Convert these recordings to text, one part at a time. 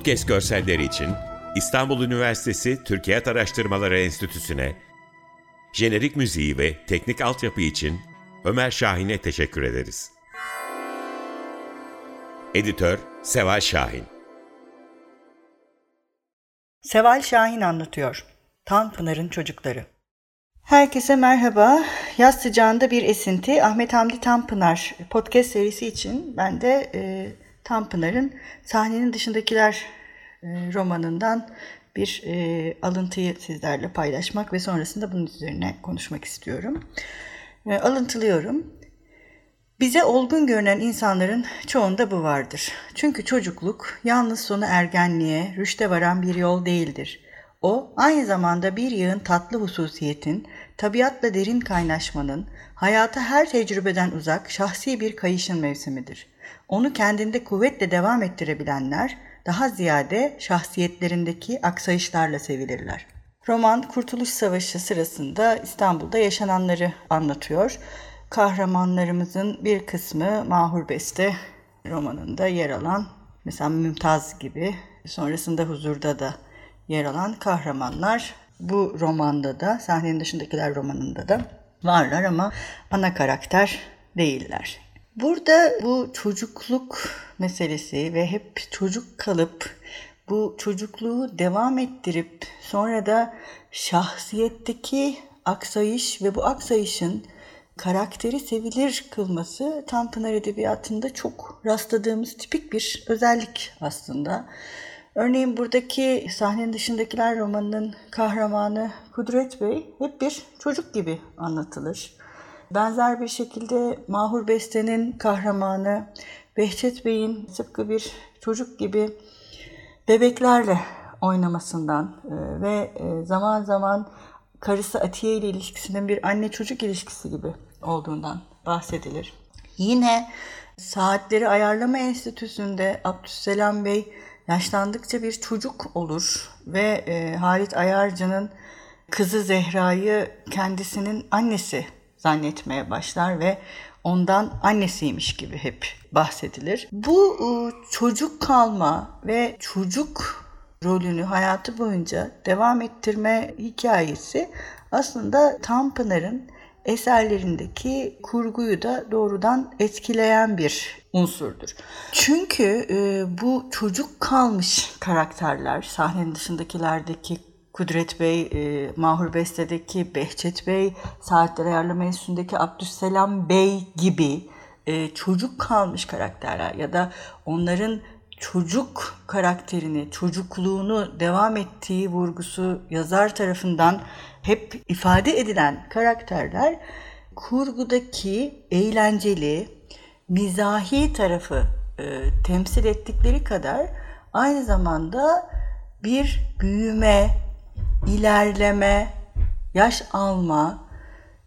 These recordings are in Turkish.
Podcast görselleri için İstanbul Üniversitesi Türkiye Araştırmaları Enstitüsü'ne, jenerik müziği ve teknik altyapı için Ömer Şahin'e teşekkür ederiz. Editör Seval Şahin Seval Şahin anlatıyor. Tanpınar'ın Çocukları Herkese merhaba. Yaz sıcağında bir esinti Ahmet Hamdi Tanpınar podcast serisi için ben de e, Tanpınar'ın Sahnenin Dışındakiler e, romanından bir e, alıntıyı sizlerle paylaşmak ve sonrasında bunun üzerine konuşmak istiyorum. E, alıntılıyorum. Bize olgun görünen insanların çoğunda bu vardır. Çünkü çocukluk yalnız sonu ergenliğe, rüşte varan bir yol değildir. O aynı zamanda bir yığın tatlı hususiyetin, tabiatla derin kaynaşmanın, hayata her tecrübeden uzak şahsi bir kayışın mevsimidir. Onu kendinde kuvvetle devam ettirebilenler daha ziyade şahsiyetlerindeki aksayışlarla sevilirler. Roman Kurtuluş Savaşı sırasında İstanbul'da yaşananları anlatıyor. Kahramanlarımızın bir kısmı Mahur Beste romanında yer alan mesela Mümtaz gibi sonrasında Huzur'da da yer alan kahramanlar bu romanda da sahnenin dışındakiler romanında da varlar ama ana karakter değiller. Burada bu çocukluk meselesi ve hep çocuk kalıp bu çocukluğu devam ettirip sonra da şahsiyetteki aksayış ve bu aksayışın karakteri sevilir kılması Tanpınar Edebiyatı'nda çok rastladığımız tipik bir özellik aslında. Örneğin buradaki sahnenin dışındakiler romanının kahramanı Kudret Bey hep bir çocuk gibi anlatılır. Benzer bir şekilde Mahur Beste'nin kahramanı Behçet Bey'in tıpkı bir çocuk gibi bebeklerle oynamasından e, ve e, zaman zaman karısı Atiye ile ilişkisinin bir anne çocuk ilişkisi gibi olduğundan bahsedilir. Yine Saatleri Ayarlama Enstitüsü'nde Abdüsselam Bey yaşlandıkça bir çocuk olur ve e, Halit Ayarcı'nın kızı Zehra'yı kendisinin annesi zannetmeye başlar ve ondan annesiymiş gibi hep bahsedilir. Bu e, çocuk kalma ve çocuk rolünü hayatı boyunca devam ettirme hikayesi aslında Tanpınar'ın eserlerindeki kurguyu da doğrudan etkileyen bir unsurdur. Çünkü e, bu çocuk kalmış karakterler, sahnenin dışındakilerdeki Kudret Bey, e, Mahur Beste'deki Behçet Bey, Saatler Ayarlama Enstitüsü'ndeki Abdüsselam Bey gibi e, çocuk kalmış karakterler ya da onların çocuk karakterini, çocukluğunu devam ettiği vurgusu yazar tarafından hep ifade edilen karakterler kurgudaki eğlenceli, mizahi tarafı e, temsil ettikleri kadar aynı zamanda bir büyüme, ilerleme, yaş alma,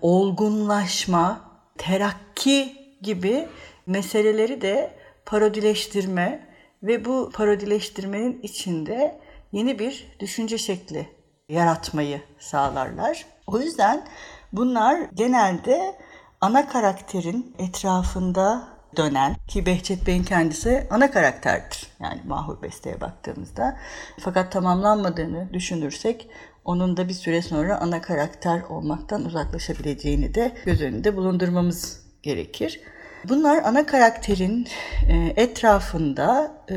olgunlaşma, terakki gibi meseleleri de parodileştirme ve bu parodileştirmenin içinde yeni bir düşünce şekli yaratmayı sağlarlar. O yüzden bunlar genelde ana karakterin etrafında dönen ki Behçet Bey'in kendisi ana karakterdir. Yani Mahur Beste'ye baktığımızda. Fakat tamamlanmadığını düşünürsek onun da bir süre sonra ana karakter olmaktan uzaklaşabileceğini de göz önünde bulundurmamız gerekir. Bunlar ana karakterin e, etrafında e,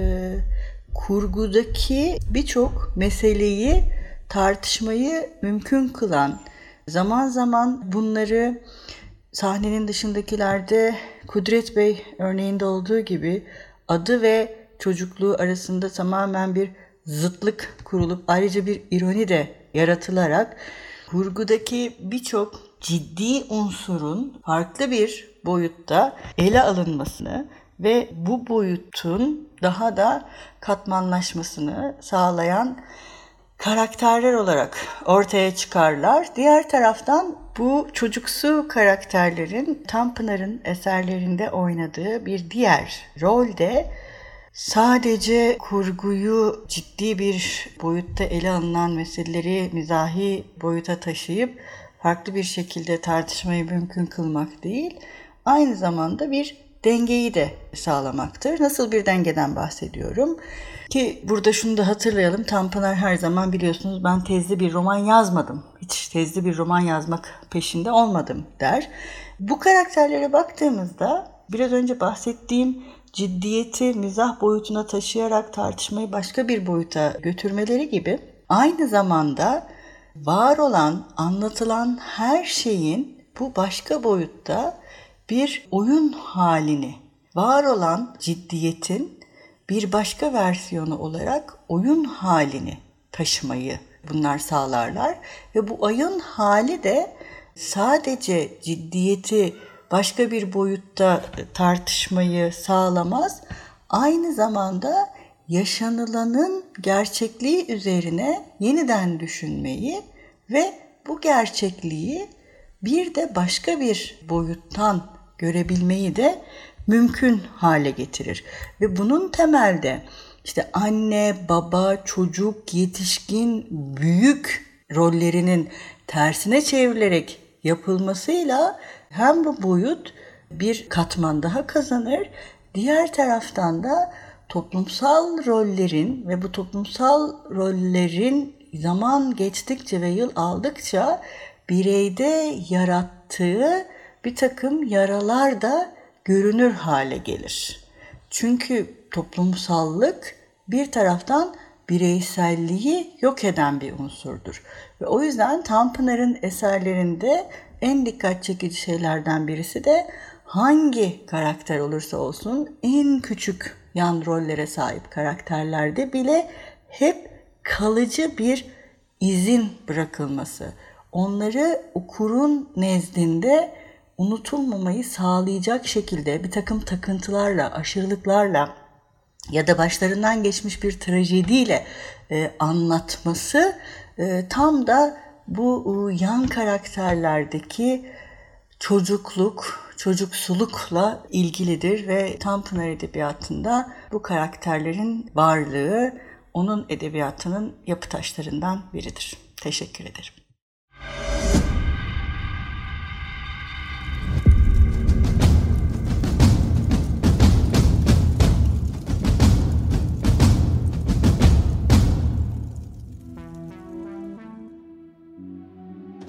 kurgudaki birçok meseleyi tartışmayı mümkün kılan Zaman zaman bunları sahnenin dışındakilerde Kudret Bey örneğinde olduğu gibi adı ve çocukluğu arasında tamamen bir zıtlık kurulup ayrıca bir ironi de yaratılarak kurgudaki birçok ciddi unsurun farklı bir boyutta ele alınmasını ve bu boyutun daha da katmanlaşmasını sağlayan karakterler olarak ortaya çıkarlar. Diğer taraftan bu çocuksu karakterlerin Tanpınar'ın eserlerinde oynadığı bir diğer rol de sadece kurguyu ciddi bir boyutta ele alınan meseleleri mizahi boyuta taşıyıp farklı bir şekilde tartışmayı mümkün kılmak değil, aynı zamanda bir dengeyi de sağlamaktır. Nasıl bir dengeden bahsediyorum? Ki burada şunu da hatırlayalım. Tanpınar her zaman biliyorsunuz ben tezli bir roman yazmadım. Hiç tezli bir roman yazmak peşinde olmadım der. Bu karakterlere baktığımızda biraz önce bahsettiğim ciddiyeti mizah boyutuna taşıyarak tartışmayı başka bir boyuta götürmeleri gibi aynı zamanda var olan, anlatılan her şeyin bu başka boyutta bir oyun halini, var olan ciddiyetin bir başka versiyonu olarak oyun halini taşımayı bunlar sağlarlar ve bu oyun hali de sadece ciddiyeti başka bir boyutta tartışmayı sağlamaz. Aynı zamanda yaşanılanın gerçekliği üzerine yeniden düşünmeyi ve bu gerçekliği bir de başka bir boyuttan görebilmeyi de mümkün hale getirir. Ve bunun temelde işte anne, baba, çocuk, yetişkin, büyük rollerinin tersine çevrilerek yapılmasıyla hem bu boyut bir katman daha kazanır, diğer taraftan da toplumsal rollerin ve bu toplumsal rollerin zaman geçtikçe ve yıl aldıkça bireyde yarattığı bir takım yaralar da görünür hale gelir. Çünkü toplumsallık bir taraftan bireyselliği yok eden bir unsurdur. Ve o yüzden Tanpınar'ın eserlerinde en dikkat çekici şeylerden birisi de hangi karakter olursa olsun en küçük yan rollere sahip karakterlerde bile hep kalıcı bir izin bırakılması. Onları okurun nezdinde unutulmamayı sağlayacak şekilde bir takım takıntılarla, aşırılıklarla ya da başlarından geçmiş bir trajediyle e, anlatması e, tam da bu e, yan karakterlerdeki çocukluk, çocuksulukla ilgilidir ve Tanpınar Edebiyatı'nda bu karakterlerin varlığı onun edebiyatının yapı taşlarından biridir. Teşekkür ederim.